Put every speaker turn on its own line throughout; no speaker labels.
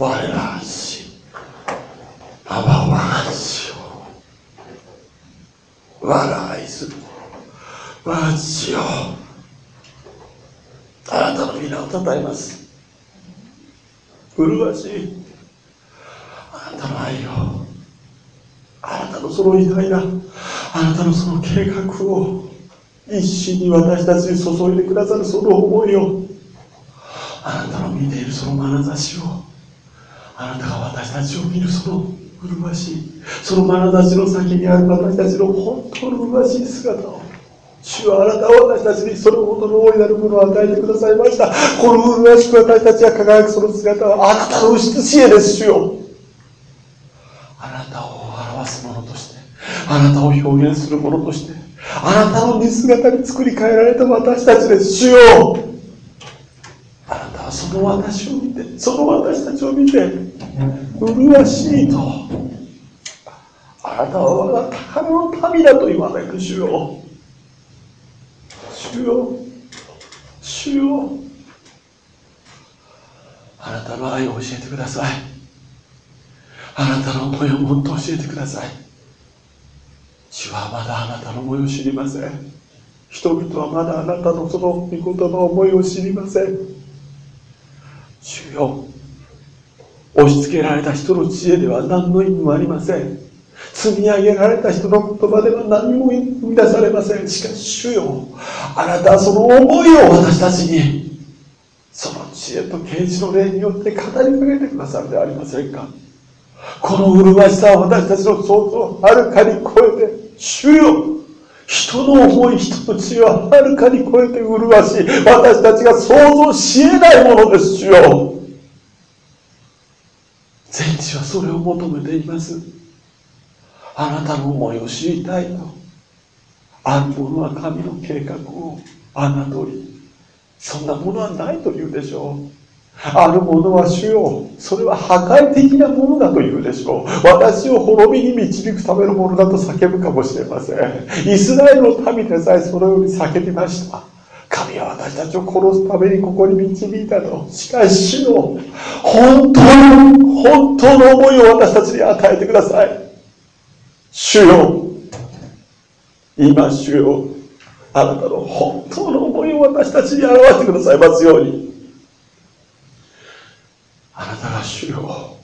我らしアバ我が父よ。我が愛する我が父よ。あなたの皆をたたえます。麗しい。あなたの愛を。あなたのその偉大なあなたのその計画を。一心に私たちに注いでくださるその思いを。あなたの見ているその眼差しを。あなたが私たちを見るその麗しいその眼差しの先にある私たちの本当の麗しい姿を主はあなたは私たちにそれほどの大いなるものを与えてくださいました。この麗しく私たちが輝くその姿はあなたの美し知恵です、主よ。あなたを表すものとして、あなたを表現するものとして、あなたの似姿に作り変えられた私たちです、主よ。その私を見て、その私たちを見て、麗しいと。あなたは我が宝の民だと言われる主よ。主よ。主よ。あなたの愛を教えてください。あなたの思いをもっと教えてください。主はまだあなたの思いを知りません。人々はまだあなたのその御言葉思いを知りません。主よ押し付けられた人の知恵では何の意味もありません。積み上げられた人の言葉では何も生み出されません。しかし主よあなたはその思いを私たちにその知恵と啓示の霊によって語りかけてくださるではありませんか。この麗しさは私たちの想像をはるかに超えて主よ人の思い人の知恵ははるかに超えて麗しい。私たちが想像し得ないものです主よ。全地はそれを求めています。あなたの思いを知りたいとある者は神の計画を侮り。そんなものはないと言うでしょう。ある者は主よ。それは破壊的なものだと言うでしょう。私を滅びに導くためのものだと叫ぶかもしれません。イスラエルの民でさえそのように叫びました。神は私たちを殺すためにここに導いたとしかし主の本当の本当の思いを私たちに与えてください。主よ今主よあなたの本当の思いを私たちに表してください。ますように。あなたが主よ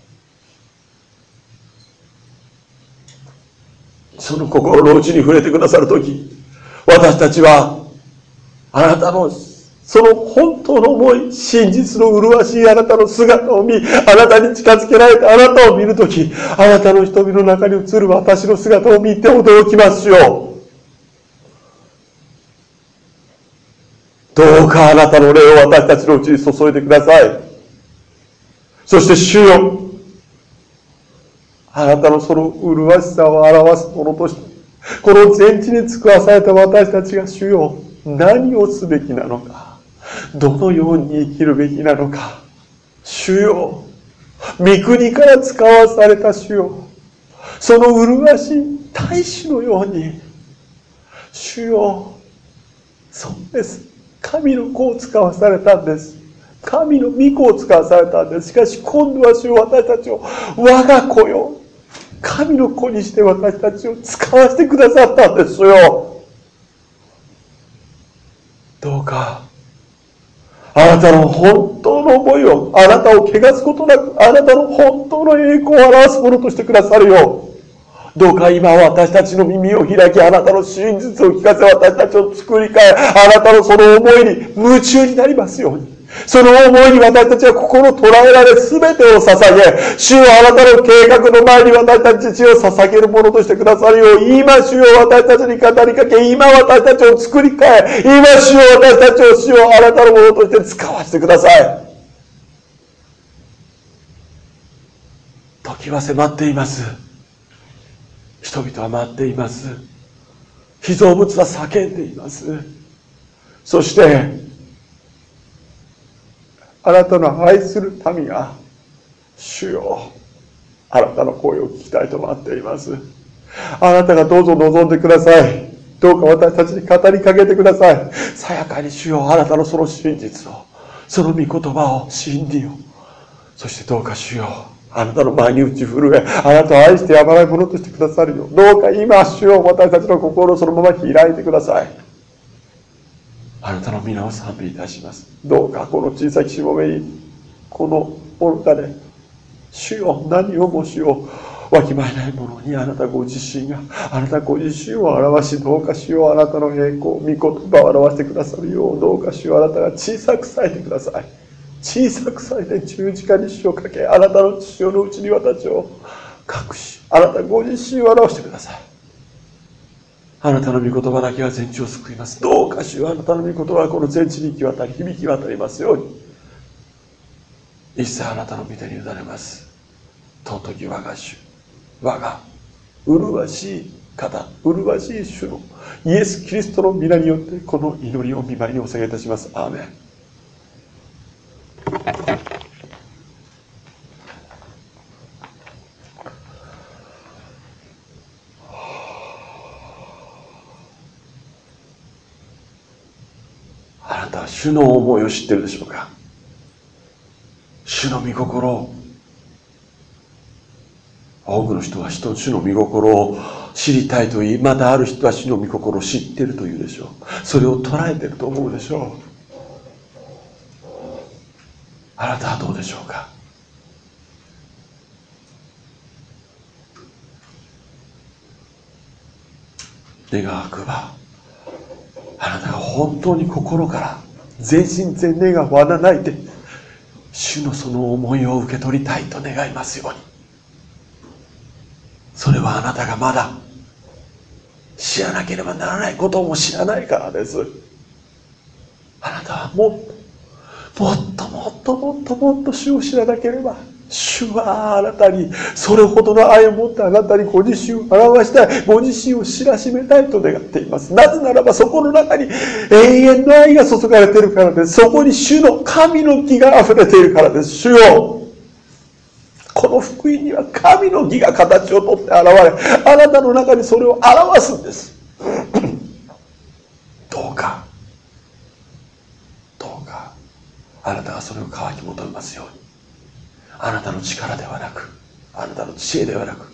その心の内に触れてくださる時私たちはあなたのその本当の思い、真実の麗しいあなたの姿を見、あなたに近づけられてあなたを見るとき、あなたの瞳の中に映る私の姿を見て驚きますよ。どうかあなたの霊を私たちのうちに注いでください。そして主よ、あなたのその麗しさを表すものとして、この全地に使わされた私たちが主よ、何をすべきなのか。どのように生きるべきなのか。主よ、御国から使わされた主よ、その麗しい大使のように、主よ、そうです。神の子を使わされたんです。神の御子を使わされたんです。しかし今度は主よ私たちを我が子よ。神の子にして私たちを使わせてくださったんですよ。どうかあなたの本当の思いを、あなたを汚すことなく、あなたの本当の栄光を表すものとしてくださるよう、どうか今私たちの耳を開き、あなたの真実を聞かせ、私たちを作り変え、あなたのその思いに夢中になりますように。その思いに私たちは心を捉えられ全てを捧げ、主はあなたの計画の前に私たちを捧げるものとしてくださるよう、今主を私たちに語りかけ、今私たちを作り変え、今主を私たちを主をあなたのものとして使わせてください。時は迫っています。人々は待っています。被造物は叫んでいます。そして、あなたの愛する民が、主よ、あなたの声を聞きたいと待っています。あなたがどうぞ望んでください。どうか私たちに語りかけてください。さやかに主よ、あなたのその真実を、その御言葉を、真理を、そしてどうか主よあなたの前に打ち震えあなたを愛してやまないものとしてくださるよどうか今主よ私たちの心をそのまま開いてくださいあなたの皆を賛美いたします。どうかこの小さきしもべにこの愚かで主よ何をも主よわきまえないものにあなたご自身があなたご自身を表しどうか主ようあなたの栄光御言葉を表してくださるようどうか主ようあなたが小さく咲いてください。小さく咲いて十字架に死をかけあなたの父親のうちに私を隠しあなたご自身を表してください。あなたの御言葉だけは全地を救います。どうか主よあなたの御言葉はこの全地に行き渡り響き渡りますように。一切あなたの御手に委ねます。尊き我が主我が麗しい方麗しい主のイエス・キリストの皆によってこの祈りを見舞いにお下げいたします。アーメン。た主の思いを知ってるでしょうか？主の御心を。多くの人は人主の御心を知りたいと言い。またある人は主の御心を知っているというでしょう。それを捉えてると思うでしょう。あなたはどうでしょうか？願わくばあなたが本当に心から全身全霊がわなないで主のその思いを受け取りたいと願いますように。それはあなたがまだ知らなければならないことも知らないからです。あなたはもっともっともっともっともっと主を知らなければ主はあなたにそれほどの愛を持ってあなたにご自身を表したい。ご自身を知らしめたいと願っています。なぜならばそこの中に永遠の愛が注がれているからです。そこに主の神の木が溢れているからです。主よこの福音には神の義が形をとって現れあなたの中にそれを表すんです。どうか。どうか。あなたがそれを乾き求めますように。あなたの力ではなくあなたの知恵ではなく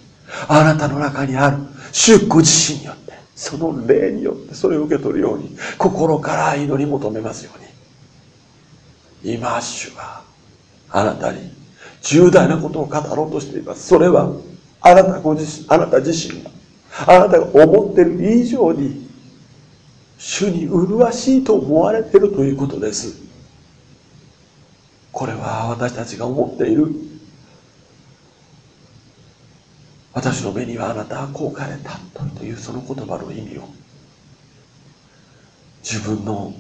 あなたの中にある主ご自身によってその霊によってそれを受け取るように心から祈り求めますように。今主はあなたに重大なことを語ろうとしています。それはあなたご自身あなた自身があなたが思ってる以上に主に麗しいと思われてるということです。これは私たちが思っている。私の目にはあなたはこう書かれたというその言葉の意味を。自分の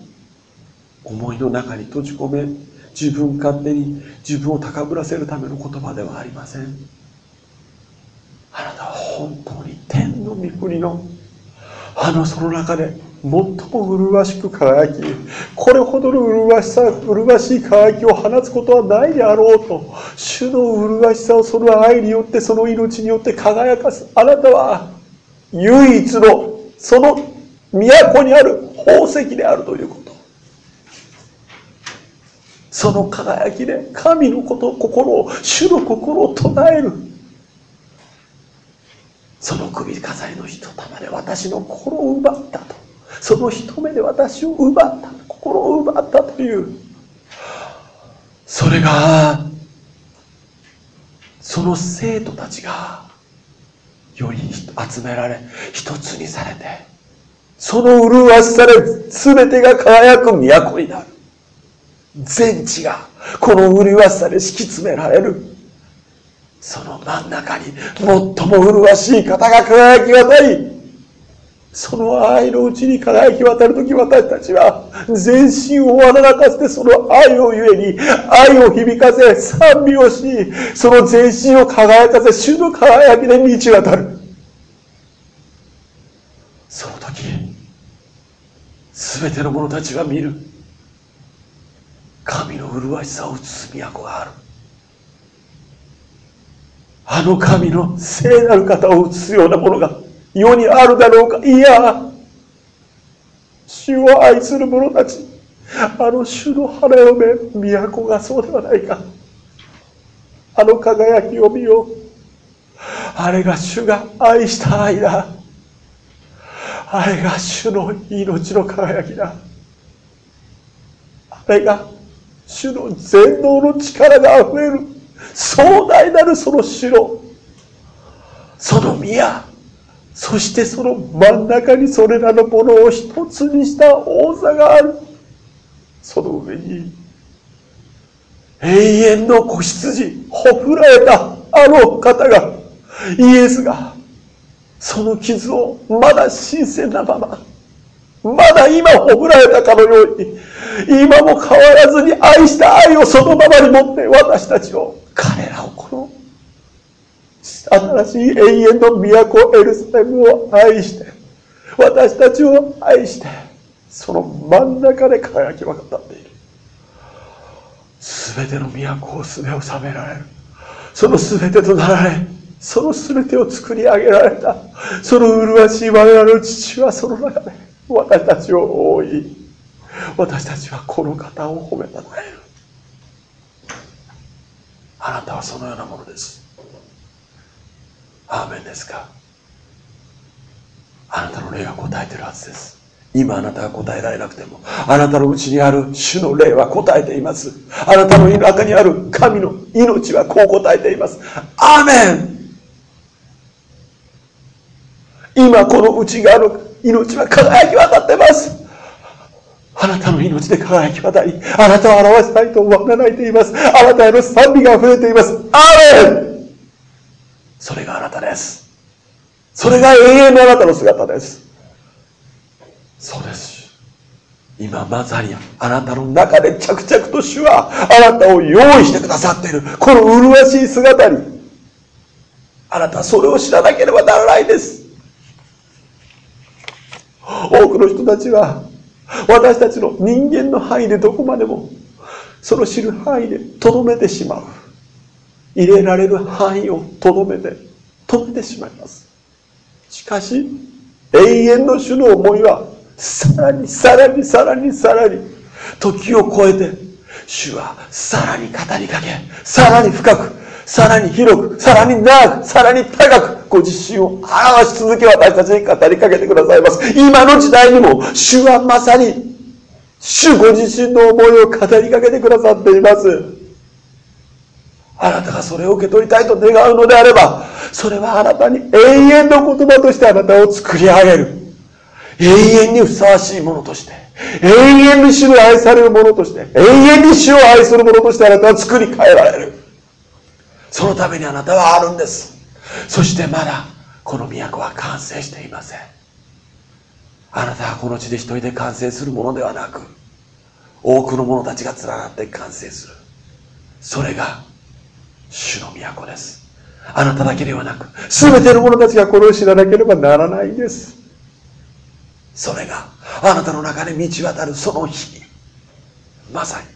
思いの中に閉じ込め自分勝手に自分を高ぶらせるための言葉ではありません。あなたは本当に天の御国のあのその中で最も麗しく輝きこれほどの麗しさ麗しい輝きを放つことはないであろうと主の麗しさをその愛によってその命によって輝かすあなたは唯一のその都にある宝石であるということ。その輝きで神のこと心を主の心を唱える。その首飾りの一玉で私の心を奪ったと。その一目で私を奪った心を奪ったという。それがその生徒たちがより集められ一つにされてその麗しさで全てが輝く都になる。全地がこの麗しさで敷き詰められる。その真ん中に最も麗しい方が輝き渡りその愛のうちに輝き渡るとき私たちは全身をわならかせてその愛をゆえに愛を響かせ賛美をしその全身を輝かせ主の輝きで満ち渡る。その時全ての者たちは見る。神の麗しさを映す都がある。あの神の聖なる方を映すようなものが世にあるだろうか？いや主を愛する者たちあの主の花嫁都がそうではないかあの輝きを見よう。あれが主が愛した愛だ。あれが主の命の輝きだ。あれが主の全能の力があふれる壮大なるその城。その宮。そしてその真ん中にそれらのものを一つにした王座がある。その上に永遠の子羊、ほふられたあの方がイエスがその傷をまだ新鮮なまままだ今ほぐられたかのように今も変わらずに愛した愛をそのままに持って私たちを彼らをこの新しい永遠の都エルサレムを愛して私たちを愛してその真ん中で輝き渡っている。全ての都をすべを治められる。その全てとなられその全てを作り上げられた。その麗しい我々の父はその中で私たちを覆い私たちはこの方を褒めたたえる。あなたはそのようなものです。アーメンですか？あなたの霊が答えてるはずです。今あなたが答えられなくてもあなたのうちにある主の霊は答えています。あなたの中にある神の命はこう答えています。アーメン！今この内側の命は輝き渡ってます。あなたの命で輝き渡りあなたを表したいとわが泣いています。あなたへの賛美が溢れています。アーメン！それがあなたです。それが永遠のあなたの姿です。そうです。今まさにあなたの中で着々と主はあなたを用意してくださっている。この麗しい姿に。あなたはそれを知らなければならないです。多くの人たちは私たちの人間の範囲でどこまでもその知る範囲でとどめてしまう。入れられる範囲をとどめて止めてしまいますしかし永遠の主の思いはさらにさらにさらにさらに時を超えて主はさらに語りかけさらに深くさらに広く、さらに長く、さらに高く、ご自身を表し続け私たちに語りかけてくださいます。今の時代にも、主はまさに、主ご自身の思いを語りかけてくださっています。あなたがそれを受け取りたいと願うのであれば、それはあなたに永遠の言葉としてあなたを作り上げる。永遠にふさわしいものとして、永遠に主に愛されるものとして、永遠に主を愛するものとしてあなたは作り変えられる。そのためにあなたはあるんですそしてまだこの都は完成していませんあなたはこの地で一人で完成するものではなく多くの者たちが連なって完成するそれが主の都です。あなただけではなく全ての者たちがこれを知らなければならないんです。それがあなたの中で満ち渡るその日。まさに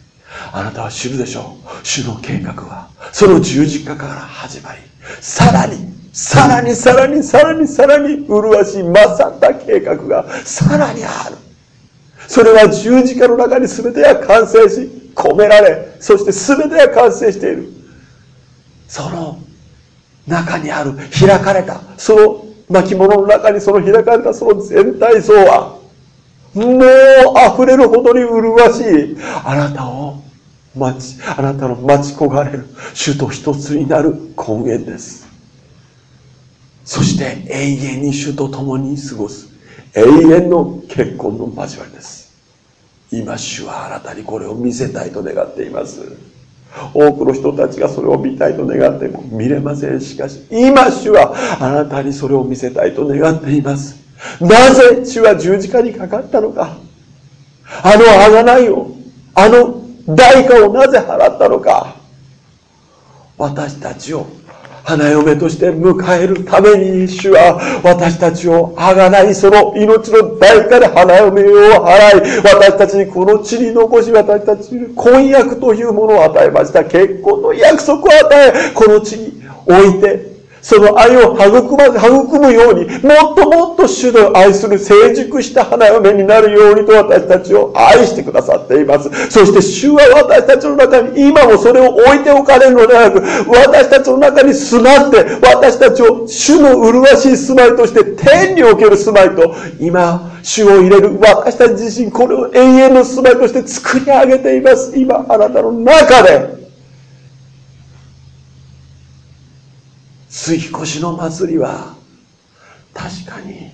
あなたは知るでしょう。主の計画はその十字架から始まりさらにさらにさらにさらにさらに麗しい勝った計画がさらにある。それは十字架の中に全てが完成し込められそして全てが完成している。その中にある開かれたその巻物の中にその開かれたその全体像はもう溢れるほどに麗しいあなたを待ち、あなたの待ち焦がれる主と一つになる根源です。そして永遠に主と共に過ごす永遠の結婚の交わりです。今主はあなたにこれを見せたいと願っています。多くの人たちがそれを見たいと願っても見れません。しかし、今主はあなたにそれを見せたいと願っています。なぜ主は十字架にかかったのか？あのあがないを、あの代価をなぜ払ったのか？私たちを花嫁として迎えるために主は私たちをあがないその命の代から花嫁を払い私たちにこの地に残し私たちに婚約というものを与えました。結婚の約束を与えこの地に置いてその愛を育ま、育むように、もっともっと主の愛する成熟した花嫁になるようにと私たちを愛してくださっています。そして主は私たちの中に今もそれを置いておかれるのではなく、私たちの中に住まって、私たちを主の麗しい住まいとして天における住まいと、今、主を入れる私たち自身、これを永遠の住まいとして作り上げています。今、あなたの中で。追越の祭りは確かに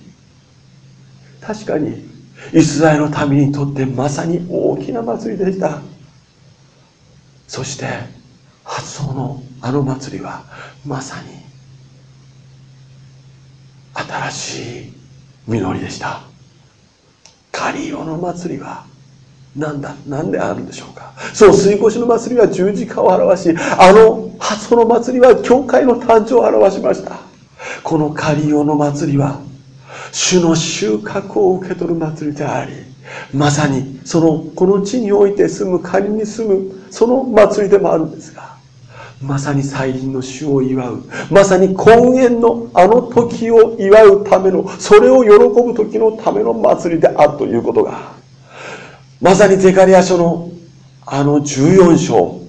確かにイスラエルの民にとってまさに大きな祭りでした。そして発想のあの祭りはまさに新しい実りでした。カリオの祭りはなんだなんであるんでしょうか？そう水越しの祭りは十字架を表しあのその祭りは教会の誕生を表しました。このカリオの祭りは主の収穫を受け取る祭りでありまさにそのこの地において住む仮に住むその祭りでもあるんですがまさに再臨の主を祝うまさに根源のあの時を祝うためのそれを喜ぶ時のための祭りであるということがまさにゼカリア書のあの14章。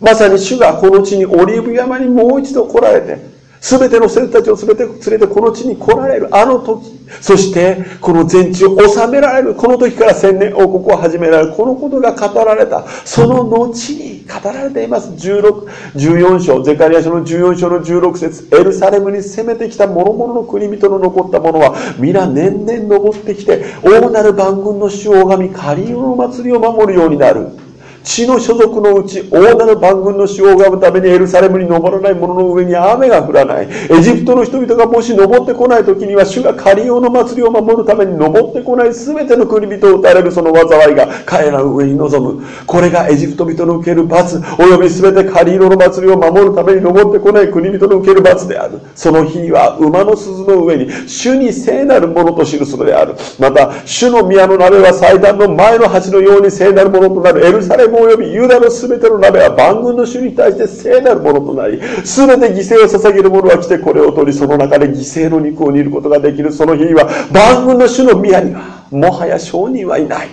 まさに主がこの地にオリーブ山にもう一度来られて、すべての生徒たちをすべて連れてこの地に来られるあの時、そしてこの全地を治められるこの時から千年王国を始められるこのことが語られた。その後に語られています。16 14章ゼカリア書の14章の16節。エルサレムに攻めてきた諸々の国人の残った者は皆年々登ってきて大なる万軍の主を拝みカリオの祭りを守るようになる。地の所属のうち大なる万軍の死を拝むためにエルサレムに登らない者の上に雨が降らない。エジプトの人々がもし登ってこない時には主がカリオの祭りを守るために登ってこない。全ての国人を打たれるその災いが彼らの上に臨む。これがエジプト人の受ける罰および全てカリオの祭りを守るために登ってこない。国人の受ける罰である。その日には馬の鈴の上に主に聖なるものと記すのである。また主の宮の鍋は祭壇の前の鉢のように聖なるものとなる。エルサレムおよびユダのすべての鍋は万軍の主に対して聖なるものとなり、すべて犠牲を捧げる者は来てこれを取り、その中で犠牲の肉を煮ることができるその日には、万軍の主の宮には、もはや証人はいない。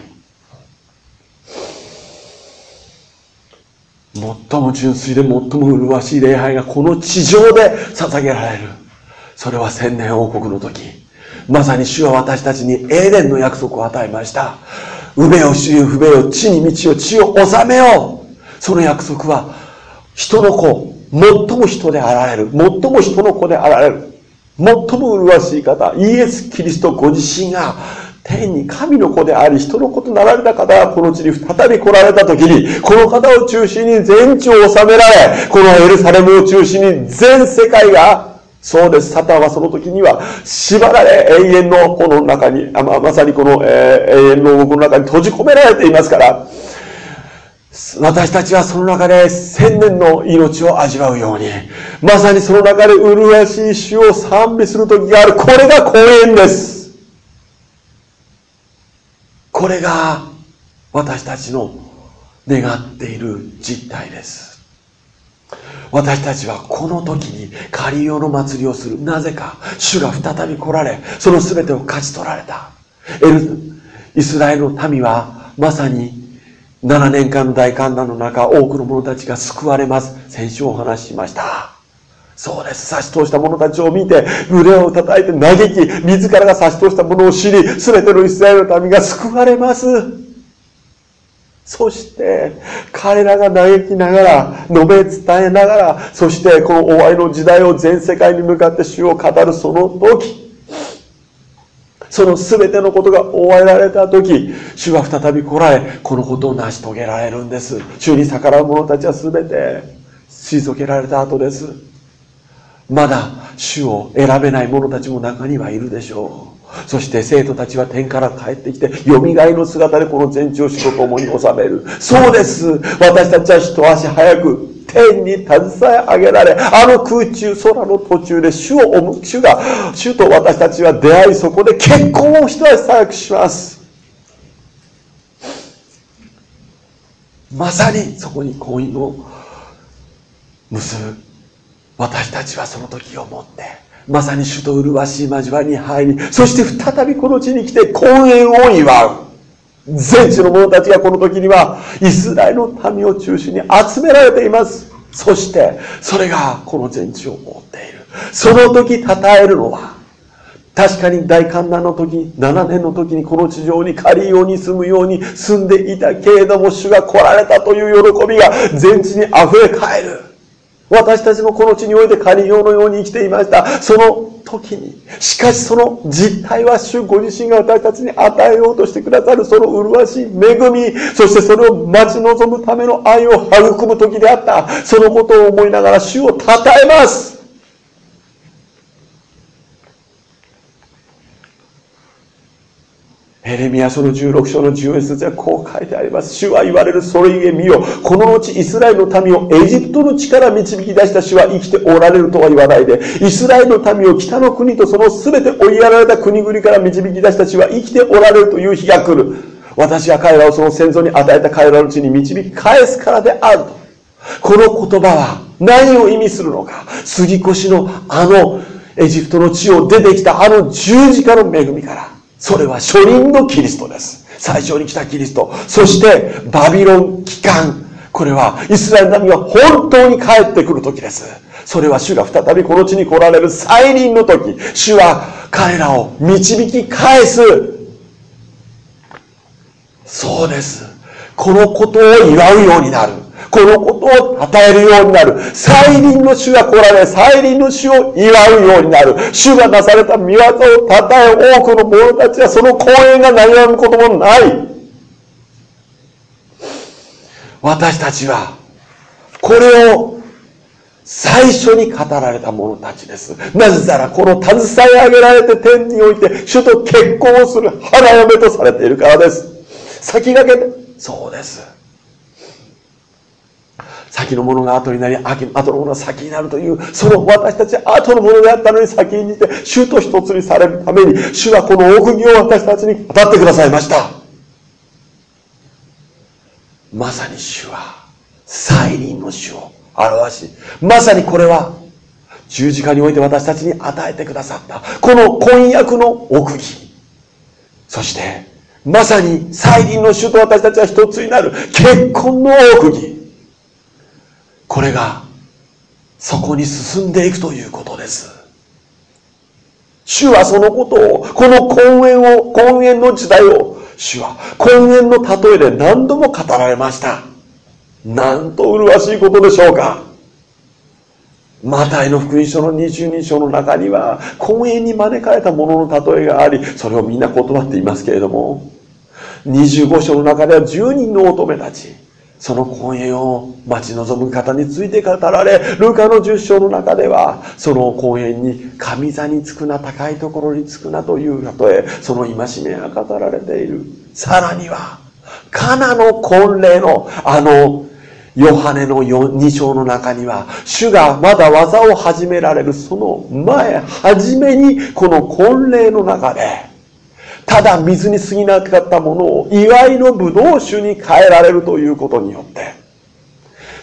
最も純粋で最も麗しい礼拝がこの地上で捧げられる。それは千年王国の時。まさに主は私たちにエーデンの約束を与えました。うべよ主よ不べよ地に道を地を治めよう。その約束は人の子最も人であられる。最も人の子であられる。最も麗しい方イエス・キリストご自身が天に神の子であり人の子となられた方がこの地に再び来られた時にこの方を中心に全地を治められこのエルサレムを中心に全世界がそうです。サタンはその時には縛られ永遠のこの中に、ままさにこの、えー、永遠の王国の中に閉じ込められていますから、私たちはその中で千年の命を味わうように、まさにその中で麗しい主を賛美する時がある。これが公演です。これが私たちの願っている実態です。私たちはこの時にカリオの祭りをする。なぜか、主が再び来られ、その全てを勝ち取られた。エル、イスラエルの民は、まさに7年間の大観覧の中、多くの者たちが救われます。先週お話ししました。そうです。差し通した者たちを見て、腕を叩いて嘆き、自らが差し通した者を知り、全てのイスラエルの民が救われます。そして、彼らが嘆きながら、述べ伝えながら、そしてこの終わりの時代を全世界に向かって主を語るその時、その全てのことが終わられた時、主は再び来られ、このことを成し遂げられるんです。主に逆らう者たちは全て退けられた後です。まだ主を選べない者たちも中にはいるでしょう。そして生徒たちは天から帰ってきて、蘇りの姿でこの全地を主と共に治める。そうです。私たちは一足早く天に携え上げられ、あの空中、空の途中で主を思う、主が、主と私たちは出会い、そこで結婚を一足早くします。まさにそこに婚姻を結ぶ。私たちはその時をもって、まさに主と麗しい交わりに入り、そして再びこの地に来て婚宴を祝う。全地の者たちがこの時には、イスラエルの民を中心に集められています。そして、それがこの全地を覆っている。その時称えるのは、確かに大観覧の時、7年の時にこの地上に仮りように住むように住んでいたけれども、主が来られたという喜びが全地に溢れ返る。私たちもこの地において仮用のように生きていました。その時に、しかしその実態は主ご自身が私たちに与えようとしてくださるその麗しい恵み、そしてそれを待ち望むための愛を育む時であった。そのことを思いながら主を称えます。エレミア書の16章の14節はこう書いてあります。主は言われるそれゆえ見よ。この後イスラエルの民をエジプトの地から導き出した主は生きておられるとは言わないで、イスラエルの民を北の国とその全て追いやられた国々から導き出した主は生きておられるという日が来る。私は彼らをその先祖に与えた彼らの地に導き返すからであると。この言葉は何を意味するのか。杉越のあのエジプトの地を出てきたあの十字架の恵みから。それは初輪のキリストです。最初に来たキリスト。そして、バビロン帰還。これは、イスラエル民が本当に帰ってくる時です。それは主が再びこの地に来られる再臨の時、主は彼らを導き返す。そうです。このことを祝うようになる。このことを与えるようになる。再臨の主が来られ、再臨の主を祝うようになる。主がなされた見業を称え、多くの者たちはその公演が悩むこともない。私たちは、これを最初に語られた者たちです。なぜなら、この携え上げられて天において、主と結婚をする花嫁とされているからです。先駆けて、そうです。先のものが後になり、後のものが先になるという、その私たち後のものであったのに先にいて、主と一つにされるために、主はこの奥義を私たちに語ってくださいました。まさに主は、再臨の主を表し、まさにこれは、十字架において私たちに与えてくださった、この婚約の奥義。そして、まさに再臨の主と私たちは一つになる結婚の奥義。これがそこに進んでいくということです。主はそのことを、この婚宴を、婚宴の時代を、主は婚宴の例えで何度も語られました。なんと麗しいことでしょうか。マタイの福音書の22章の中には、婚宴に招かれたものの例えがあり、それをみんな断っていますけれども、25章の中では10人の乙女たち、その婚宴を待ち望む方について語られ、ルカの十章の中では、その婚宴に神座につくな、高いところにつくなという例え、その戒めが語られている。さらには、カナの婚礼のあのヨハネの2章の中には、主がまだ技を始められるその前、初めにこの婚礼の中で、ただ水に過ぎなかったものを祝いの葡萄酒に変えられるということによって、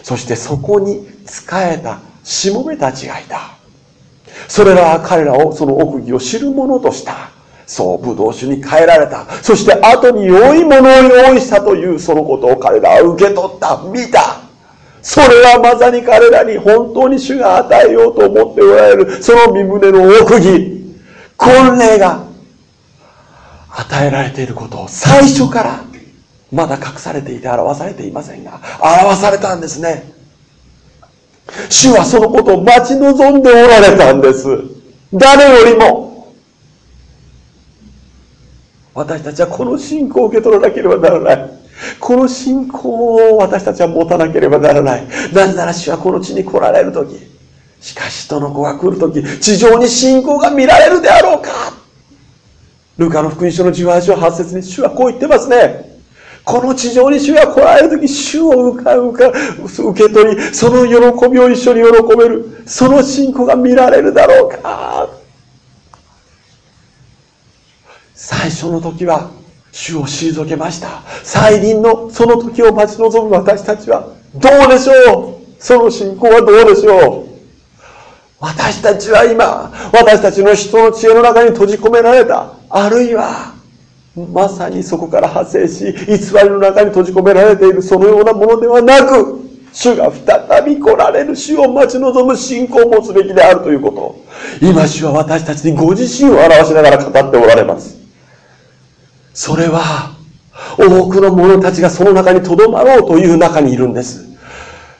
そしてそこに仕えたしもべたちがいた。それらは彼らをその奥義を知る者とした。そう、葡萄酒に変えられた。そして後に良いものを用意したというそのことを彼らは受け取った。見た。それはまさに彼らに本当に主が与えようと思っておられる、その身胸の奥義。婚礼が与えられていることを最初からまだ隠されていて表されていませんが、表されたんですね。主はそのことを待ち望んでおられたんです。誰よりも。私たちはこの信仰を受け取らなければならない。この信仰を私たちは持たなければならない。なぜなら主はこの地に来られるとき、しかし人の子が来るとき、地上に信仰が見られるであろうかルカの福音書の18章8節に主はこう言ってますね。この地上に主が来られる時、主を受か受か受け取り、その喜びを一緒に喜べる。その信仰が見られるだろうか。最初の時は主を退けました。再臨のその時を待ち望む私たちはどうでしょう？その信仰はどうでしょう？私たちは今、私たちの人の知恵の中に閉じ込められた。あるいは、まさにそこから派生し、偽りの中に閉じ込められているそのようなものではなく、主が再び来られる主を待ち望む信仰を持つべきであるということ。今主は私たちにご自身を表しながら語っておられます。それは、多くの者たちがその中に留まろうという中にいるんです。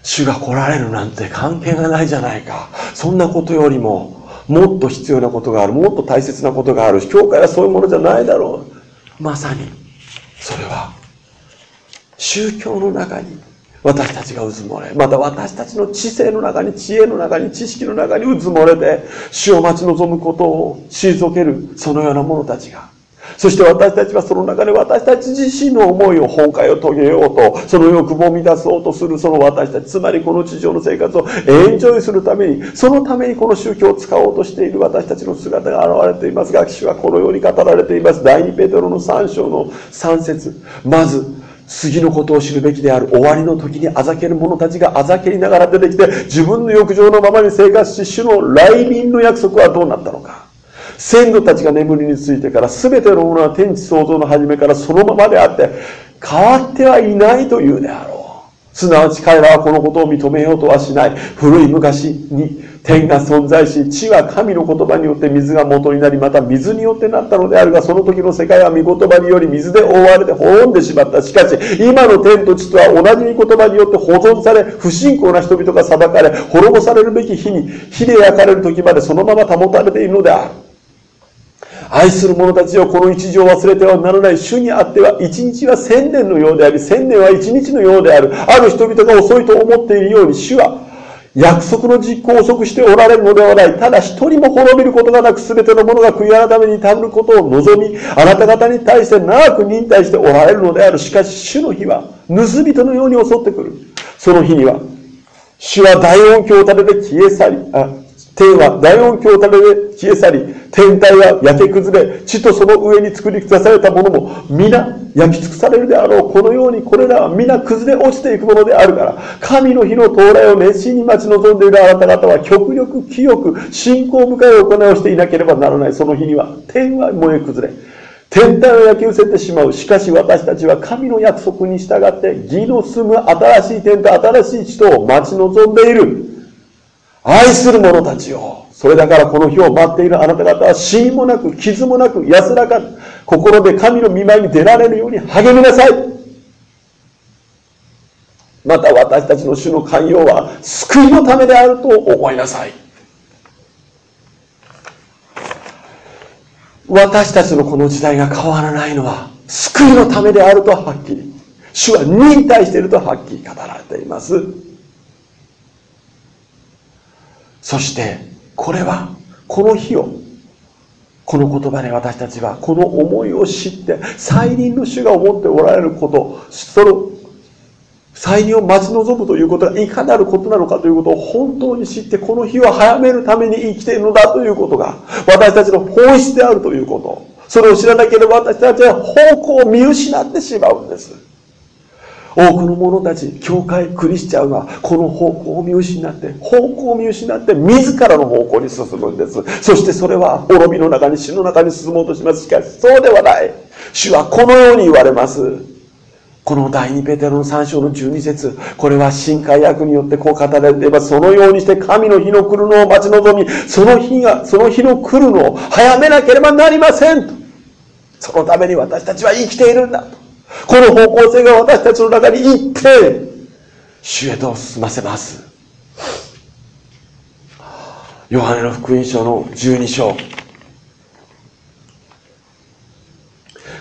主が来られるなんて関係がないじゃないか。そんなことよりも、もっと必要なことがある。もっと大切なことがある。教会はそういうものじゃないだろう。まさに、それは、宗教の中に私たちがうずもれ、また私たちの知性の中に、知恵の中に、知識の中にうずもれて、主を待ち望むことを退ける、そのような者たちが、そして私たちはその中で私たち自身の思いを崩壊を遂げようと、その欲望を満たそうとするその私たち、つまりこの地上の生活をエンジョイするために、そのためにこの宗教を使おうとしている私たちの姿が現れていますが、主はこのように語られています。第2ペテロの3章の3節。まず、次のことを知るべきである。終わりの時にあざける者たちがあざけりながら出てきて自分の欲情のままに生活し主の来臨の約束はどうなったのか。先祖たちが眠りについてから全てのものは天地創造の初めからそのままであって変わってはいないというであろう。すなわち彼らはこのことを認めようとはしない。古い昔に天が存在し、地は神の言葉によって水が元になり、また水によってなったのであるが、その時の世界は御言葉により水で覆われて滅んでしまった。しかし、今の天と地とは同じ御言葉によって保存され、不信仰な人々が裁かれ、滅ぼされるべき日に、火で焼かれる時までそのまま保たれているのである。愛する者たちをこの一時を忘れてはならない主にあっては一日は千年のようであり千年は一日のようである。ある人々が遅いと思っているように主は約束の実行を遅くしておられるのではない。ただ一人も滅びることがなく全ての者が悔い改めに至ることを望みあなた方に対して長く忍耐しておられるのである。しかし主の日は盗人のように襲ってくる。その日には主は大音響を立てて消え去り天は大音響をたれで消え去り、天体は焼け崩れ、地とその上に作り出されたものも皆焼き尽くされるであろう。このようにこれらは皆崩れ落ちていくものであるから、神の日の到来を熱心に待ち望んでいるあなた方は極力清く信仰深い行いをしていなければならない。その日には天は燃え崩れ、天体を焼き失せてしまう。しかし私たちは神の約束に従って義の住む新しい天と新しい地とを待ち望んでいる。愛する者たちよ。それだからこの日を待っているあなた方は死もなく、傷もなく、安らか心で神の見舞いに出られるように励みなさい。また私たちの主の寛容は救いのためであると思いなさい。私たちのこの時代が変わらないのは救いのためであるとはっきり。主は忍耐しているとはっきり語られています。そしてこれはこの日をこの言葉で私たちはこの思いを知って再臨の主が思っておられることその再臨を待ち望むということがいかなることなのかということを本当に知ってこの日を早めるために生きているのだということが私たちの本質であるということ。それを知らなければ私たちは方向を見失ってしまうんです。多くの者たち、教会、クリスチャンは、この方向を見失って、方向を見失って、自らの方向に進むんです。そしてそれは、滅びの中に、死の中に進もうとします。しかし、そうではない。主はこのように言われます。この第二ペテロの3章の12節これは新海訳によってこう語られています。そのようにして神の日の来るのを待ち望み、その日が、その日の来るのを早めなければなりません。そのために私たちは生きているんだと。この方向性が私たちの中に行って主へと進ませます。ヨハネの福音書の12章。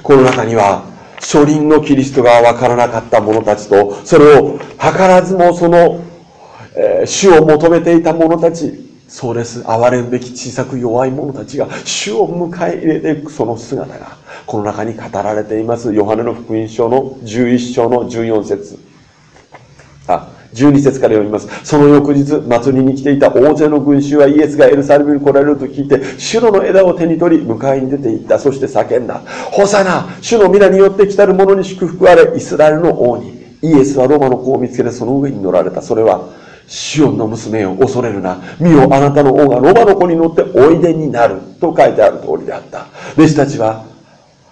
この中には初輪のキリストが分からなかった者たちとそれを図らずもその、えー、主を求めていた者たちそうです憐れんべき小さく弱い者たちが主を迎え入れていくその姿がこの中に語られています。ヨハネの福音書の11章の14節あ、12節から読みます。その翌日、祭りに来ていた大勢の群衆はイエスがエルサレムに来られると聞いて、主の枝を手に取り、迎えに出て行った。そして叫んだ。ホサナ主の皆によって来たる者に祝福あれ、イスラエルの王に。イエスはローマの子を見つけてその上に乗られた。それは、シオンの娘を恐れるな。見よ、あなたの王がロバの子に乗っておいでになる。と書いてある通りであった。弟子たちは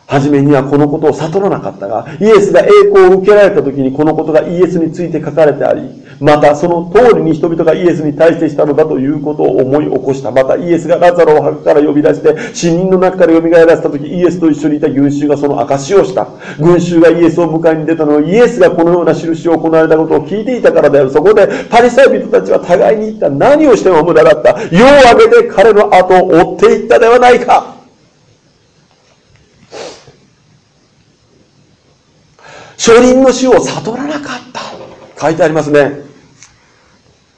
初めにはこのことを悟らなかったが、イエスが栄光を受けられた時にこのことがイエスについて書かれてあり、またその通りに人々がイエスに対してしたのだということを思い起こした。またイエスがラザロを墓から呼び出して死人の中から蘇らせた時、イエスと一緒にいた群衆がその証をした。群衆がイエスを迎えに出たのはイエスがこのような印を行われたことを聞いていたからである。そこでパリサイ人たちは互いに言った。何をしても無駄だった。世を挙げて彼の後を追っていったではないか。初輪の死を悟らなかった。書いてありますね。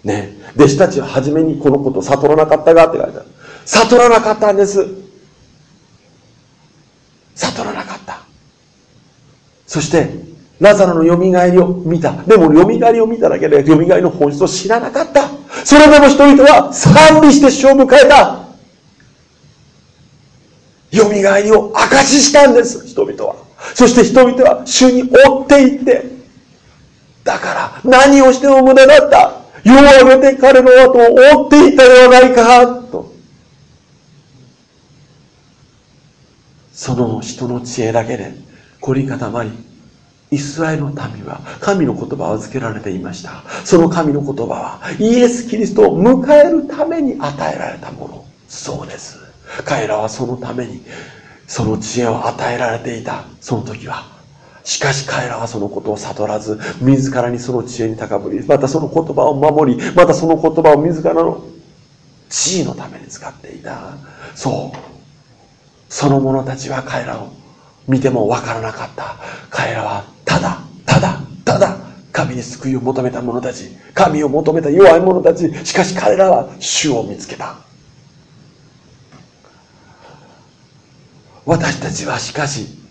ね。弟子たちは初めにこのこと悟らなかったがって書いてある。悟らなかったんです。悟らなかった。そして、ラザロの蘇りを見た。でも、蘇りを見ただけで、蘇りの本質を知らなかった。それでも人々は賛美して死を迎えた。蘇りを証ししたんです、人々は。そして人々は主に追っていって、だから何をしても無駄だった。世を挙げて彼の後を追っていったではないか、と。その人の知恵だけで凝り固まり、イスラエルの民は神の言葉を預けられていました。その神の言葉はイエス・キリストを迎えるために与えられたもの。そうです。彼らはそのためにその知恵を与えられていたその時はしかし彼らはそのことを悟らず自らにその知恵に高ぶりまたその言葉を守りまたその言葉を自らの地位のために使っていた。そう。その者たちは彼らを見ても分からなかった。彼らはただただただ神に救いを求めた者たち神を求めた弱い者たちしかし彼らは主を見つけた。私たちはしかし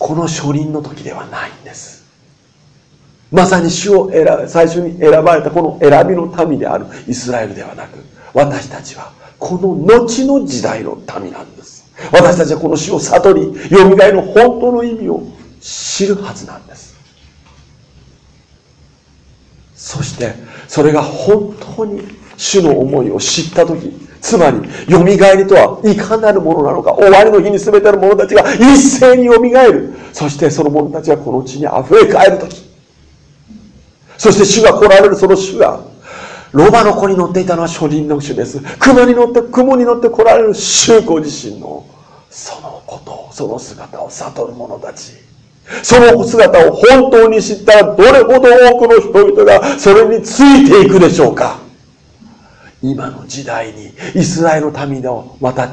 この初輪の時ではないんです。まさに主を選最初に選ばれたこの選びの民であるイスラエルではなく私たちはこの後の時代の民なんです。私たちはこの死を悟りよみがえの本当の意味を知るはずなんです。そしてそれが本当に主の思いを知った時つまり、蘇りとはいかなるものなのか、終わりの日に全ての者たちが一斉に蘇る。そしてその者たちがこの地に溢れ返るとき。そして主が来られるその主が、ロバの子に乗っていたのは初任の主です。雲に乗って、雲に乗って来られる主ご自身の、そのことを、その姿を悟る者たち。その姿を本当に知ったらどれほど多くの人々がそれについていくでしょうか今の時代にイスラエルの民のまた違う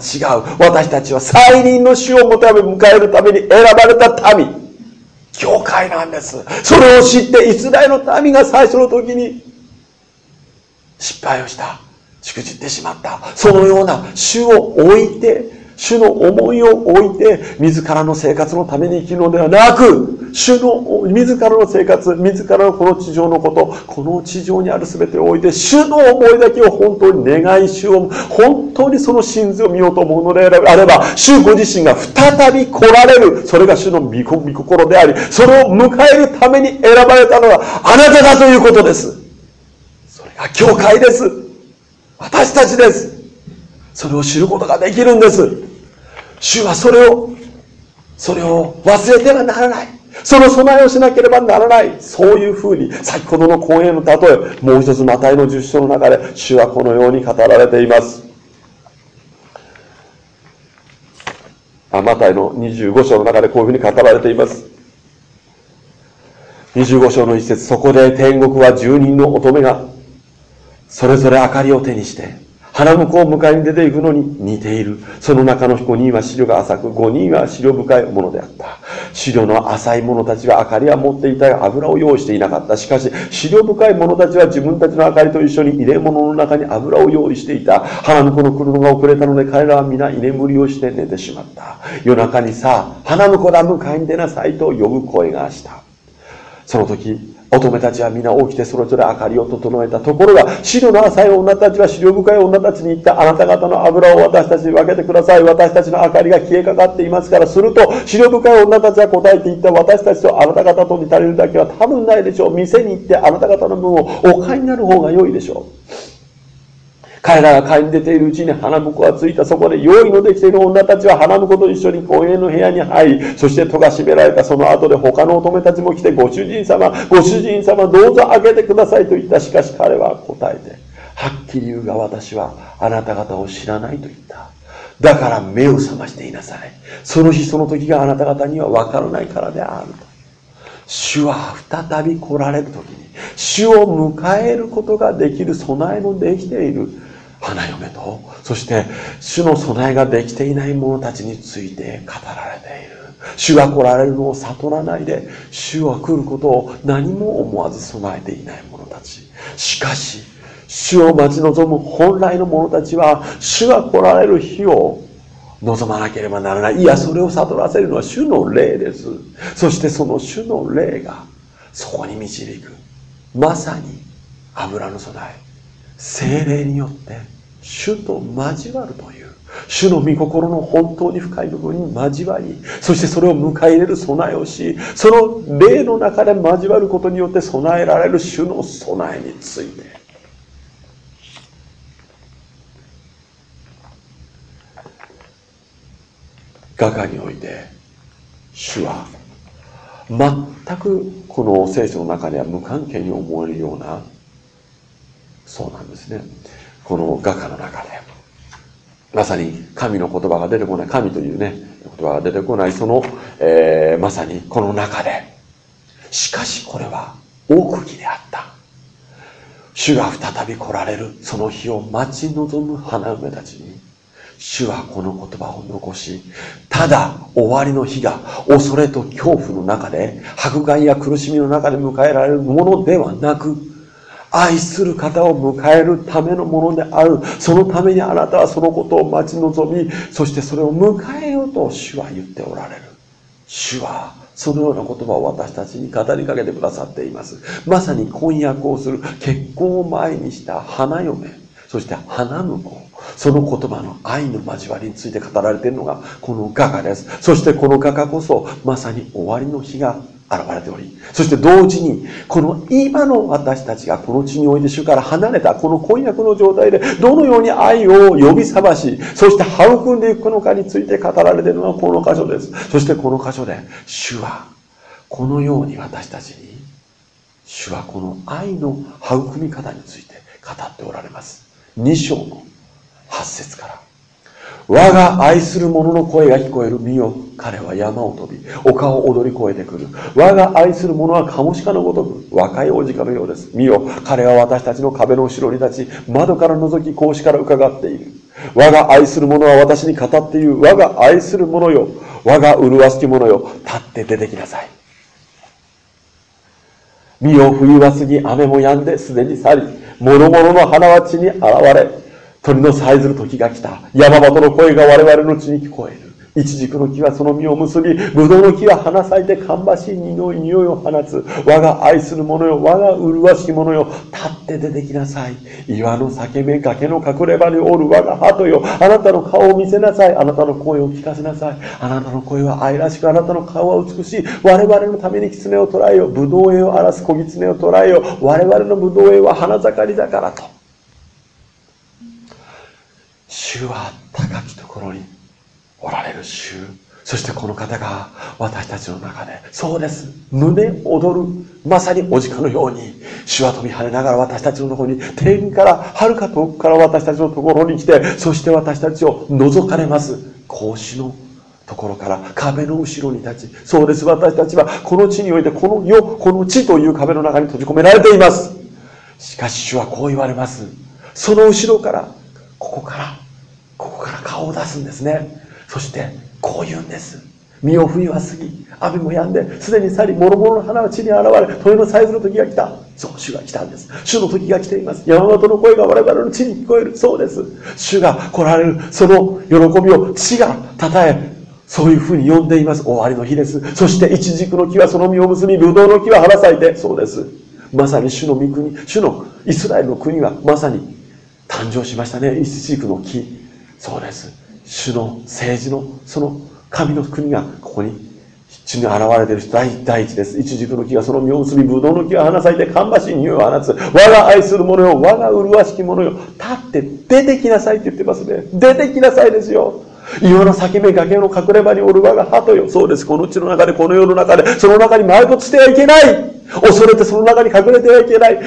私たちは再臨の死を求め迎えるために選ばれた民。教会なんです。それを知ってイスラエルの民が最初の時に失敗をしたしくじってしまった。そのような主を置いて主の思いを置いて、自らの生活のために生きるのではなく、主の自らの生活、自らのこの地上のこと、この地上にある全てを置いて、主の思いだけを本当に願い、主を、本当にその真髄を見ようと思うのであれば、主ご自身が再び来られる。それが主の御心であり、それを迎えるために選ばれたのはあなただということです。それが教会です。私たちです。それを知ることができるんです。主はそれを、それを忘れてはならない。その備えをしなければならない。そういうふうに、先ほどの公演の例え、もう一つマタイの十章の中で、主はこのように語られています。あマタイの25章の中でこういうふうに語られています。25章の一節、そこで天国は住人の乙女が、それぞれ明かりを手にして、花婿を迎えに出ていくのに似ている。その中の5人は資料が浅く、5人は資料深いものであった。資料の浅い者たちは明かりは持っていたが油を用意していなかった。しかし、資料深い者たちは自分たちの明かりと一緒に入れ物の中に油を用意していた。花婿の来るのが遅れたので彼らは皆居眠りをして寝てしまった。夜中にさあ、花婿だ迎えに出なさいと呼ぶ声がした。その時、乙女たちは皆起きてそれぞれ明かりを整えたところが、白の浅い女たちは資料深い女たちに言った、あなた方の油を私たちに分けてください。私たちの明かりが消えかかっていますから、すると、資料深い女たちは答えて言った、私たちとあなた方とに足りるだけは多分ないでしょう。店に行ってあなた方の分をお買いになる方が良いでしょう。彼らが買いに出ているうちに花婿がついた。そこで用意のできている女たちは花婿と一緒に公園の部屋に入り、そして戸が閉められたその後で他の乙女たちも来て、ご主人様、ご主人様、どうぞ開けてくださいと言った。しかし彼は答えて、はっきり言うが私はあなた方を知らないと言った。だから目を覚ましていなさい。その日その時があなた方にはわからないからであると。主は再び来られる時に、主を迎えることができる備えのできている花嫁と、そして主の備えができていない者たちについて語られている。主が来られるのを悟らないで、主は来ることを何も思わず備えていない者たち。しかし、主を待ち望む本来の者たちは、主が来られる日を望まなければならない。いや、それを悟らせるのは主の霊です。そしてその主の霊がそこに導く。まさに油の備え。精霊によって主と交わるという主の御心の本当に深い部分に交わりそしてそれを迎え入れる備えをしその霊の中で交わることによって備えられる主の備えについて。画家において主は全くこの聖書の中では無関係に思えるようなそうなんですね。この画家の中で。まさに神の言葉が出てこない神というね言葉が出てこないその、えー、まさにこの中で。しかしこれは奥義であった。主が再び来られるその日を待ち望む花嫁たちに主はこの言葉を残し、ただ終わりの日が恐れと恐怖の中で、迫害や苦しみの中で迎えられるものではなく、愛する方を迎えるためのものである。そのためにあなたはそのことを待ち望み、そしてそれを迎えようと主は言っておられる。主はそのような言葉を私たちに語りかけてくださっています。まさに婚約をする結婚を前にした花嫁、そして花婿。その言葉の愛の交わりについて語られているのがこの画家です。そしてこの画家こそまさに終わりの日が現れており、そして同時に、この今の私たちがこの地において主から離れたこの婚約の状態で、どのように愛を呼び覚まし、そして育んでいくのかについて語られているのがこの箇所です。そしてこの箇所で、主は、このように私たちに、主はこの愛の育み方について語っておられます。2章の8節から。我が愛する者の声が聞こえる。見よ、彼は山を飛び、丘を踊り越えてくる。我が愛する者はカモシカのごとく、若い王子かのようです。見よ、彼は私たちの壁の後ろに立ち、窓から覗き、格子から伺っている。我が愛する者は私に語っている。我が愛する者よ、我が麗しき者よ、立って出てきなさい。見よ、冬は過ぎ、雨も止んで、すでに去り、諸々の花は地に現れ、鳥のさえずる時が来た。山本の声が我々の地に聞こえる。イチジクの木はその実を結び、ブドウの木は花咲いて芳しい匂い、匂いを放つ。我が愛する者よ、我が麗しき者よ、立って出てきなさい。岩の裂け目、崖の隠れ場におる我が鳩よ、あなたの顔を見せなさい。あなたの声を聞かせなさい。あなたの声は愛らしく、あなたの顔は美しい。我々のために狐を捕らえよ。ブドウ園を荒らす小狐を捕らえよ。我々のブドウ園は花盛りだからと。主は高きところにおられる主。そしてこの方が私たちの中でそうです。胸躍る。まさにおじかのように主は飛び跳ねながら私たちのところに天から遥か遠くから私たちのところに来てそして私たちを覗かれます。格子のところから壁の後ろに立ちそうです。私たちはこの地においてこの世この地という壁の中に閉じ込められています。しかし主はこう言われます。その後ろからここからここから顔を出すんですね。そしてこう言うんです。身を冬は過ぎ雨も止んですでに去り諸々の花は地に現れ鳥のさえずる時が来た。そう主が来たんです。主の時が来ています。山本の声が我々の地に聞こえる。そうです。主が来られるその喜びを地がたたえそういうふうに呼んでいます。終わりの日です。そして、一軸の木はその実を結び、ブドウの木は花咲いて、そうです。まさに主の御国、主のイスラエルの国はまさに誕生しましたね。一軸の木。そうです。主の政治の、その神の国がここに主に現れている第第一です。一軸の木がその実を結び、ブドウの木が花咲いて、芳しい匂いを放つ。我が愛する者よ、我が麗しき者よ。立って出てきなさいって言ってますね。出てきなさいですよ。岩の裂け目崖の隠れ場におる我が鳩よ。そうです。この地の中で、この世の中で、その中に埋没してはいけない。恐れてその中に隠れてはいけない。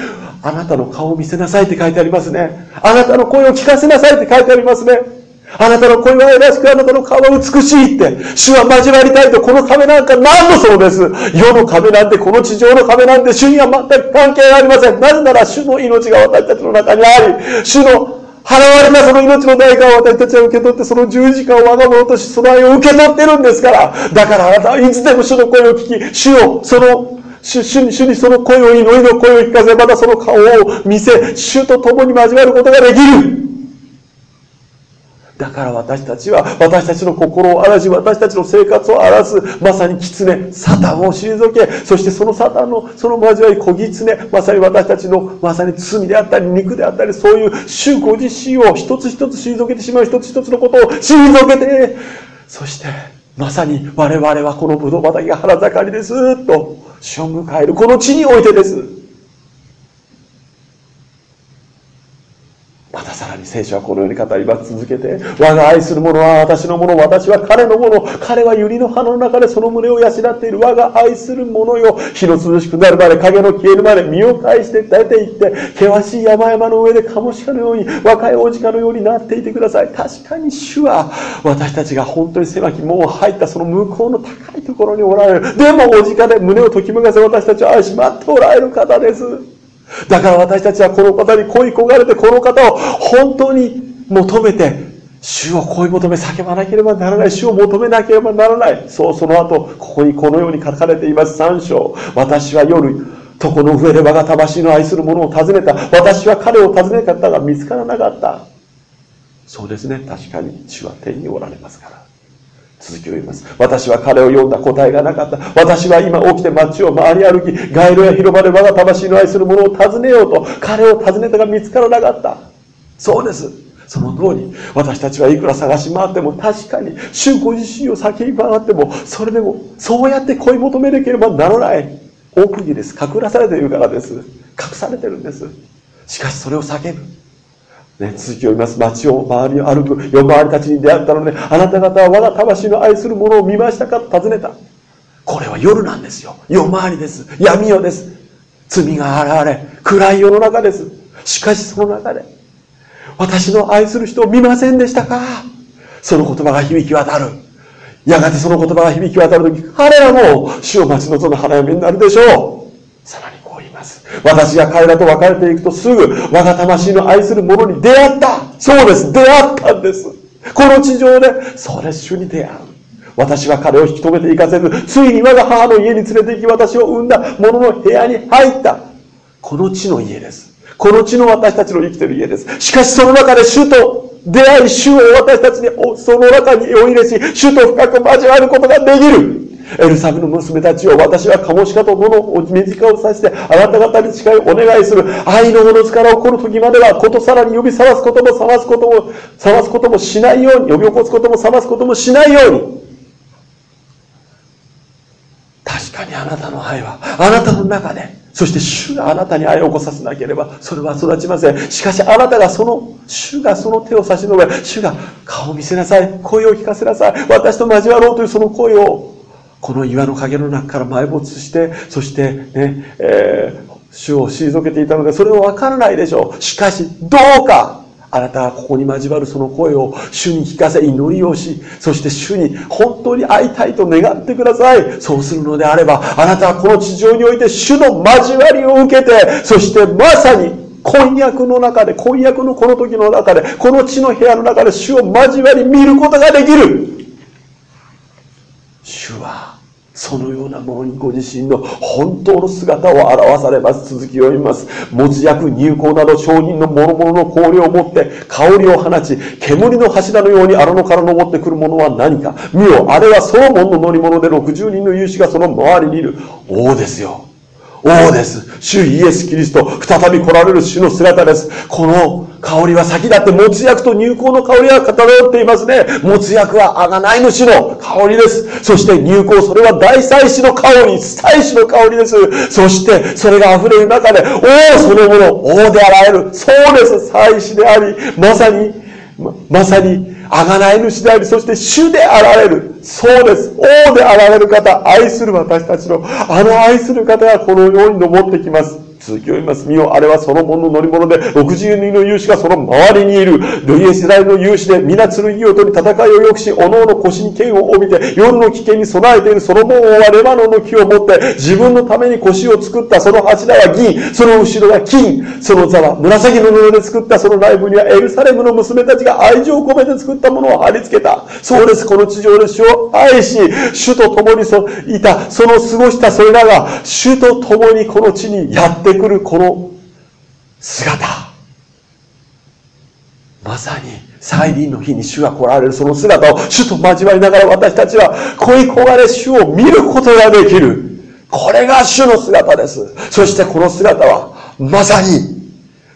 あなたの顔を見せなさいって書いてありますね。あなたの声を聞かせなさいって書いてありますね。あなたの声は偉しく、あなたの顔は美しいって。主は交わりたいと、この壁なんか何もそうです。世の壁なんて、この地上の壁なんて、主には全く関係ありません。なぜなら、主の命が私たちの中にあり、主の払われたその命の代価を私たちは受け取って、その十字架を我が物とし、その愛を受け取ってるんですから。だからあなたはいつでも主の声を聞き、主を、その、主主に主にその声を祈りの声を聞かせ、またその顔を見せ、主と共に交わることができる。だから私たちは私たちの心を荒らし私たちの生活を荒らすまさに狐サタンを退けそしてそのサタンのその交わり小狐まさに私たちのまさに罪であったり肉であったりそういう主ご自身を一つ一つ退けてしまう一つ一つのことを退けてそしてまさに我々はこのブドウ畑が腹盛りですと主を迎えるこの地においてです。たさらに聖書はこのように語ります。続けて我が愛する者は私のもの私は彼のもの。彼は百合の花の中でその胸を養っている。我が愛する者よ。日の涼しくなるまで影の消えるまで身を返して出て行って険しい山々の上でカモシカのように若い王子かのようになっていてください。確かに主は私たちが本当に狭き門を入ったその向こうの高いところにおられる。でも王子かで胸をときめかせ私たちを愛しまっておられる方です。だから私たちはこの方に恋焦がれてこの方を本当に求めて主を恋求め叫ばなければならない。主を求めなければならない。そうその後ここにこのように書かれています。3章。私は夜床の上で我が魂の愛する者を訪ねた。私は彼を訪ねたが見つからなかった。そうですね。確かに主は天におられますから。続きを言います。私は彼を読んだ答えがなかった。私は今起きて街を回り歩き、街路や広場で我が魂の愛する者を訪ねようと、彼を訪ねたが見つからなかった。そうです。その通り、私たちはいくら探し回っても確かに、主ご自身を叫び回っても、それでも、そうやって恋求めなければならない。奥義です。隠らされているからです。隠されてるんです。しかしそれを叫ぶ。ね、続きを読みます。街を周りを歩く夜回りたちに出会ったので、あなた方は我が魂の愛する者を見ましたか？と尋ねた。これは夜なんですよ。夜回りです。闇夜です。罪が現れ、暗い世の中です。しかしその中で、私の愛する人を見ませんでしたか？その言葉が響き渡る。やがてその言葉が響き渡るとき、彼らも主を待ち望む花嫁になるでしょう。ます。私が彼らと別れていくとすぐ、我が魂の愛する者に出会った。そうです。出会ったんです。この地上で、そうです。主に出会う。私は彼を引き止めていかせず、ついに我が母の家に連れて行き、私を産んだ者の部屋に入った。この地の家です。この地の私たちの生きてる家です。しかしその中で主と出会い、主を私たちにその中にお入れし、主と深く交わることができる。エルサレムの娘たちを私はカモシカと物を短をさしてあなた方に誓いお願いする。愛の者力を起こる時まではことさらに呼び覚ますことも覚ますことも覚ますこともしないように呼び起こすことも覚ますこともしないように。確かにあなたの愛はあなたの中でそして主があなたに愛を起こさせなければそれは育ちません。しかしあなたがその主がその手を差し伸べ主が顔を見せなさい声を聞かせなさい私と交わろうというその声をこの岩の陰の中から埋没して、そしてね、えー、主を退けていたので、それはわからないでしょう。しかし、どうか、あなたはここに交わるその声を主に聞かせ、祈りをし、そして主に本当に会いたいと願ってください。そうするのであれば、あなたはこの地上において主の交わりを受けて、そしてまさに婚約の中で、婚約のこの時の中で、この地の部屋の中で主を交わり見ることができる。主はそのようなものにご自身の本当の姿を表されます。続きを言います。文字役、入校など商人の諸々の香料を持って香りを放ち、煙の柱のように荒野から登ってくるものは何か。見よ、あれはソロモンの乗り物で60人の勇士がその周りにいる王ですよ。王です。主イエス・キリスト、再び来られる主の姿です。この香りは先だって、持つ薬と入香の香りが漂っていますね。持つ薬は贖いの主の香りです。そして入香、それは大祭司の香り、祭司の香りです。そして、それが溢れる中で、王そのもの、王であられる。そうです。祭司であり、まさに、ままさに、贖い主であり、そして主であられる。そうです。王であられる方、愛する私たちの、あの愛する方がこのように登ってきます。続きを言います。見よ、あれはそのもの乗り物で、60人の勇士がその周りにいる。ルイエスライの勇士で、皆剣を取り戦いを良くし、おのおの腰に剣を帯びて、夜の危険に備えているソロモン王はレバノンの木を持って、自分のために腰を作ったその柱は銀、その後ろは金、その座は紫の布で作ったその内部にはエルサレムの娘たちが愛情を込めて作ったものを貼り付けた。そうです。この地上で主を愛し、主と共にいた、その過ごしたそれらが、主と共にこの地にやってくるこの姿まさに再臨の日に主が来られるその姿を主と交わりながら私たちは恋焦がれ主を見ることができる。これが主の姿です。そしてこの姿はまさに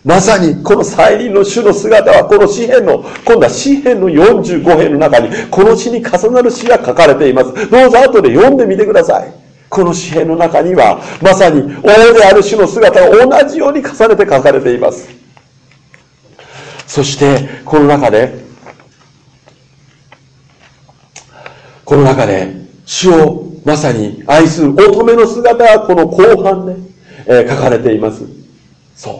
まさにこの再臨の主の姿はこの詩篇の今度は詩篇の45編の中にこの詩に重なる詩が書かれています。どうぞ後で読んでみてください。この詩篇の中には、まさに王である主の姿が同じように重ねて書かれています。そして、この中で、この中で、主をまさに愛する乙女の姿がこの後半で、えー、書かれています。そう。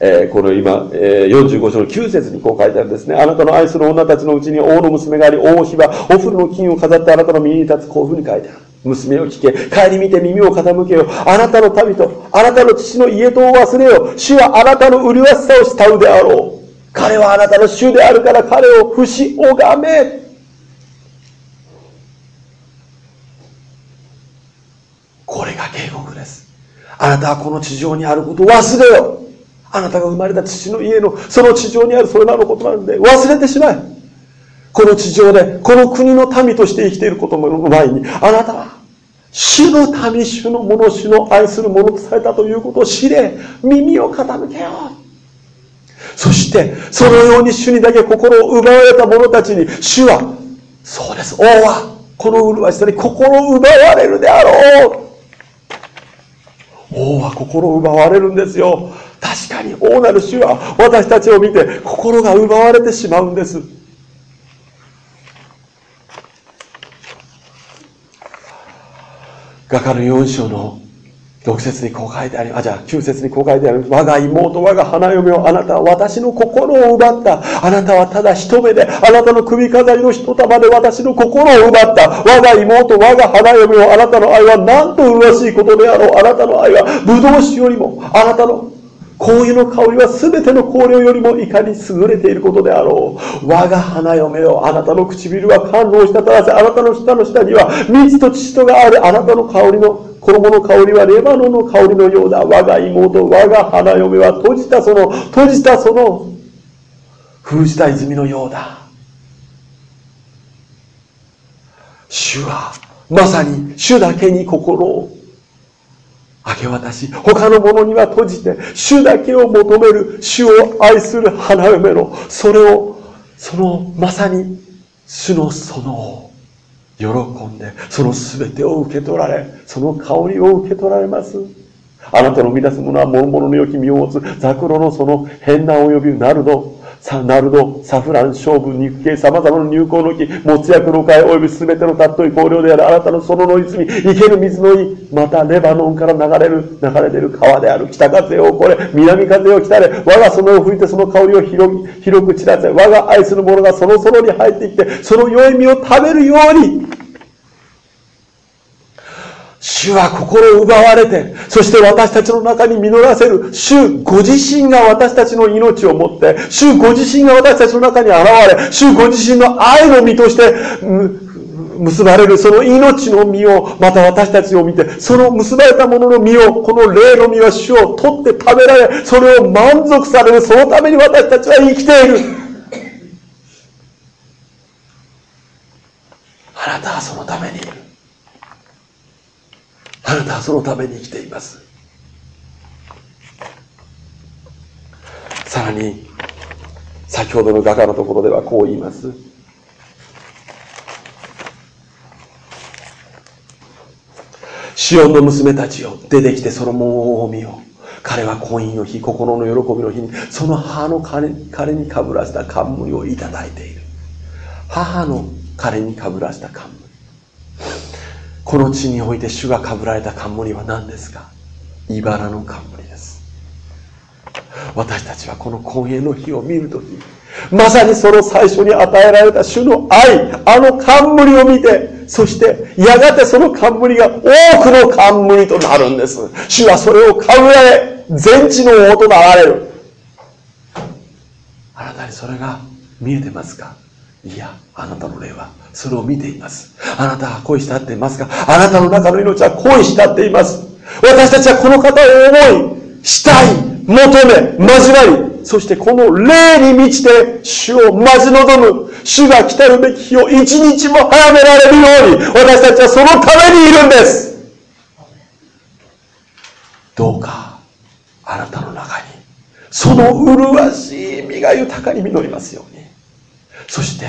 えー、この今、えー、45章の9節にこう書いてあるんですね。あなたの愛する女たちのうちに王の娘があり、王妃はお風呂の金を飾ってあなたの身に立つ。こういうふうに書いてある。娘を聞け。帰り見て耳を傾けよ。あなたの民と、あなたの父の家とを忘れよ。主はあなたの麗しさを慕うであろう。彼はあなたの主であるから彼を不死拝め。これが警告です。あなたはこの地上にあることを忘れよ。あなたが生まれた父の家のその地上にあるそれらのことなんで忘れてしまえ。この地上で、この国の民として生きていることの前に、あなたは、主の民、主の者、主の愛する者とされたということを知れ、耳を傾けよう。そして、そのように主にだけ心を奪われた者たちに、主は、そうです、王は、この麗しさに心を奪われるであろう。王は心を奪われるんですよ。確かに王なる主は私たちを見て心が奪われてしまうんです画家の4章の6節にこう書いてあり、あ、じゃあ9節にこう書いてある。我が妹、我が花嫁をあなたは私の心を奪った。あなたはただ一目で、あなたの首飾りの一束で私の心を奪った。我が妹、我が花嫁をあなたの愛はなんと麗しいことであろう。あなたの愛は葡萄酒よりも、あなたの香油の香りは全ての香料よりもいかに優れていることであろう。我が花嫁よ、あなたの唇は感動したたらせ、あなたの舌の下には蜜と乳とがある、あなたの香りの、衣の香りはレバノンの香りのようだ。我が妹、我が花嫁は閉じたその、閉じたその、封じた泉のようだ。主は、まさに主だけに心をけ渡し、他の者には閉じて、主だけを求める、主を愛する花嫁の、それを、その、まさに、主の園を喜んで、その全てを受け取られ、その香りを受け取られます。あなたの乱す者は諸々の良き実を持つ、ザクロのその変な及びナルド、サナルド、サフラン、勝負、肉系、様々な入香の木、もつ薬の会、及びすべての尊い香料である、あなたの園の泉、生ける水の井、またレバノンから流れる、流れ出る川である、北風をこれ、南風を来たれ、我が園を吹いてその香りを広広く散らせ、我が愛する者がその園に入ってきて、その良い実を食べるように、主は心を奪われて、そして私たちの中に実らせる、主ご自身が私たちの命を持って、主ご自身が私たちの中に現れ、主ご自身の愛の実として、結ばれるその命の実を、また私たちを見て、その結ばれたものの実を、この霊の実は主を取って食べられ、それを満足される、そのために私たちは生きている。あなたはそのためにいる。あなたはそのために生きています。さらに先ほどの画家のところではこう言います。シオンの娘たちよ出てきてその門を見よ彼は婚姻の日心の喜びの日にその母の彼彼にかぶらせた冠をいただいている。母の彼にかぶらせた冠。この地において主がかぶられた冠は何ですか？茨の冠です。私たちはこの婚姻の日を見るときまさにその最初に与えられた主の愛あの冠を見てそしてやがてその冠が多くの冠となるんです。主はそれをかぶられ全地の王となられる。あなたにそれが見えてますか？いやあなたの霊は。それを見ています。あなたは恋したっていますか？あなたの中の命は恋したっています。私たちはこの方を思いしたい求め交わりそしてこの霊に満ちて主を待ち望む主が来たるべき日を一日も早められるように私たちはそのためにいるんです。どうかあなたの中にその麗しい実が豊かに実りますように。そして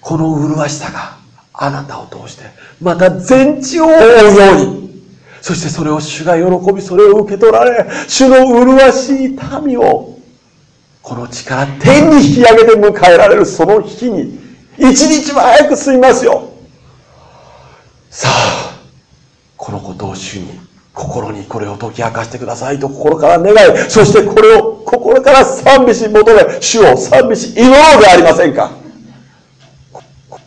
この麗しさがあなたを通してまた全地を覆うように。そしてそれを主が喜びそれを受け取られ主の麗しい民をこの地から天に引き上げて迎えられるその日に一日も早く済みますよ。さあこのことを主に心にこれを解き明かしてくださいと心から願いそしてこれを心から賛美し求め主を賛美し祈ろうではありませんか。